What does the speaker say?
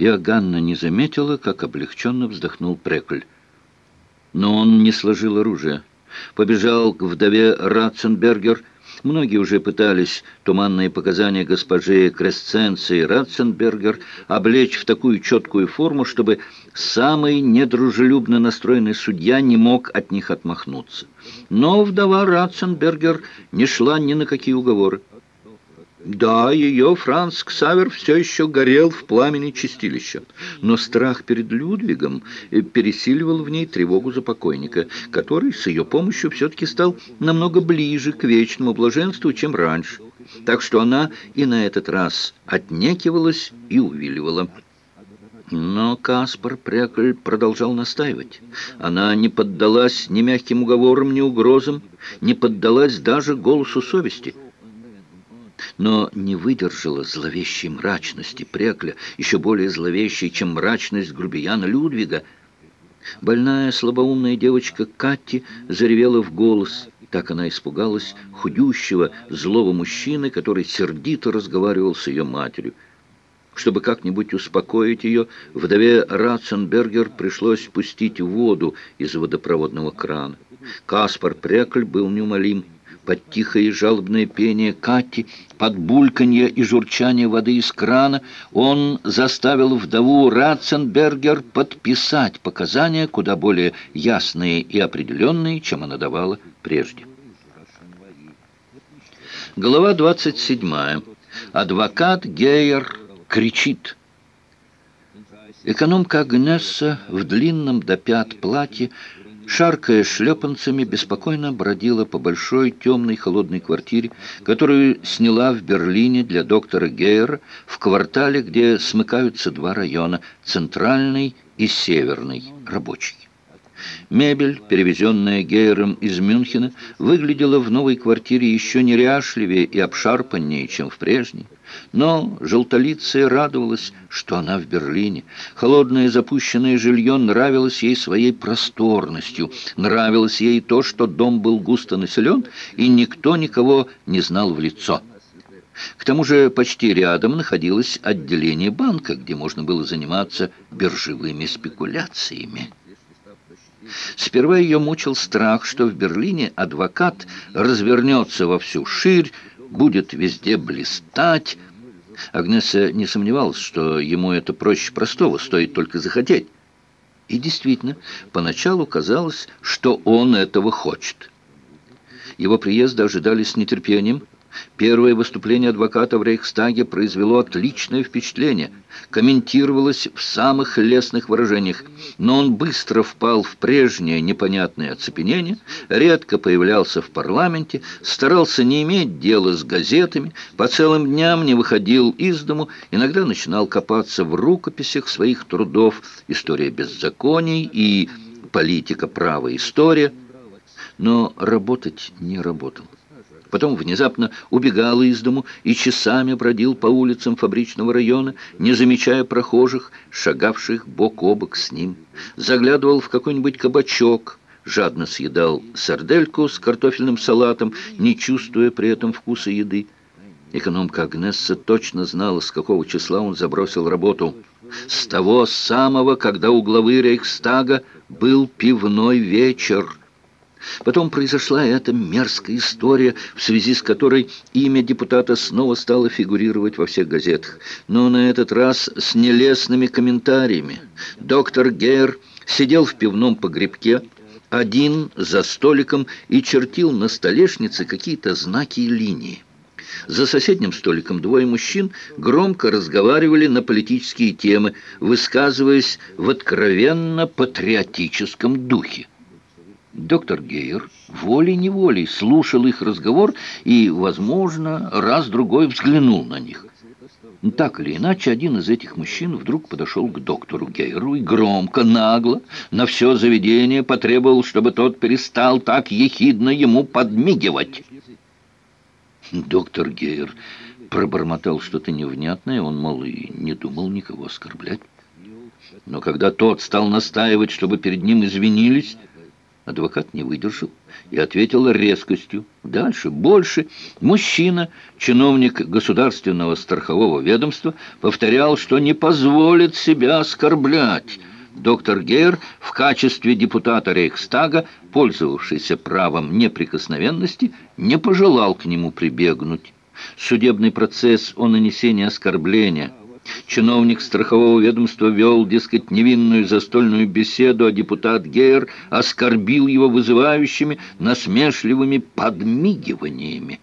Иоганна не заметила, как облегченно вздохнул Прекль. Но он не сложил оружие. Побежал к вдове Ратценбергер. Многие уже пытались туманные показания госпожи Кресценции Ратценбергер облечь в такую четкую форму, чтобы самый недружелюбно настроенный судья не мог от них отмахнуться. Но вдова Ратценбергер не шла ни на какие уговоры. Да, ее Франц Ксавер все еще горел в пламени чистилища, но страх перед Людвигом э, пересиливал в ней тревогу за покойника, который с ее помощью все-таки стал намного ближе к вечному блаженству, чем раньше. Так что она и на этот раз отнекивалась и увиливала. Но Каспар Прекль продолжал настаивать. Она не поддалась ни мягким уговорам, ни угрозам, не поддалась даже голосу совести – но не выдержала зловещей мрачности Прекля, еще более зловещей, чем мрачность грубияна Людвига. Больная слабоумная девочка Катти заревела в голос. Так она испугалась худющего, злого мужчины, который сердито разговаривал с ее матерью. Чтобы как-нибудь успокоить ее, вдове Ратценбергер пришлось пустить воду из водопроводного крана. Каспар Прекль был неумолим под тихое жалобное пение Кати, под бульканье и журчание воды из крана, он заставил вдову Ратценбергер подписать показания, куда более ясные и определенные, чем она давала прежде. Глава 27. Адвокат Гейер кричит. Экономка Агнесса в длинном до пят платье шаркая шлепанцами, беспокойно бродила по большой темной холодной квартире, которую сняла в Берлине для доктора Гейера в квартале, где смыкаются два района – центральный и северный, рабочий. Мебель, перевезенная Гейером из Мюнхена, выглядела в новой квартире еще неряшливее и обшарпаннее, чем в прежней. Но желтолицая радовалась, что она в Берлине. Холодное запущенное жилье нравилось ей своей просторностью. Нравилось ей то, что дом был густо населен, и никто никого не знал в лицо. К тому же почти рядом находилось отделение банка, где можно было заниматься биржевыми спекуляциями. Сперва ее мучил страх, что в Берлине адвокат развернется во всю ширь, будет везде блистать. Агнеса не сомневалась, что ему это проще простого, стоит только захотеть. И действительно, поначалу казалось, что он этого хочет. Его приезда ожидали с нетерпением – Первое выступление адвоката в Рейхстаге произвело отличное впечатление, комментировалось в самых лестных выражениях, но он быстро впал в прежнее непонятное оцепенение, редко появлялся в парламенте, старался не иметь дела с газетами, по целым дням не выходил из дому, иногда начинал копаться в рукописях своих трудов «История беззаконий» и «Политика, право, история», но работать не работал. Потом внезапно убегал из дому и часами бродил по улицам фабричного района, не замечая прохожих, шагавших бок о бок с ним. Заглядывал в какой-нибудь кабачок, жадно съедал сардельку с картофельным салатом, не чувствуя при этом вкуса еды. Экономка Агнесса точно знала, с какого числа он забросил работу. С того самого, когда у главы Рейхстага был пивной вечер. Потом произошла эта мерзкая история, в связи с которой имя депутата снова стало фигурировать во всех газетах, но на этот раз с нелестными комментариями. Доктор Гейр сидел в пивном погребке, один за столиком и чертил на столешнице какие-то знаки и линии. За соседним столиком двое мужчин громко разговаривали на политические темы, высказываясь в откровенно патриотическом духе. Доктор Гейер волей-неволей слушал их разговор и, возможно, раз-другой взглянул на них. Так или иначе, один из этих мужчин вдруг подошел к доктору Гейеру и громко, нагло, на все заведение потребовал, чтобы тот перестал так ехидно ему подмигивать. Доктор Гейер пробормотал что-то невнятное, он, мол, и не думал никого оскорблять. Но когда тот стал настаивать, чтобы перед ним извинились, Адвокат не выдержал и ответил резкостью. Дальше, больше. Мужчина, чиновник государственного страхового ведомства, повторял, что не позволит себя оскорблять. Доктор Гейр в качестве депутата Рейхстага, пользовавшийся правом неприкосновенности, не пожелал к нему прибегнуть. Судебный процесс о нанесении оскорбления – Чиновник страхового ведомства вел, дескать, невинную застольную беседу, а депутат Гейер оскорбил его вызывающими, насмешливыми подмигиваниями.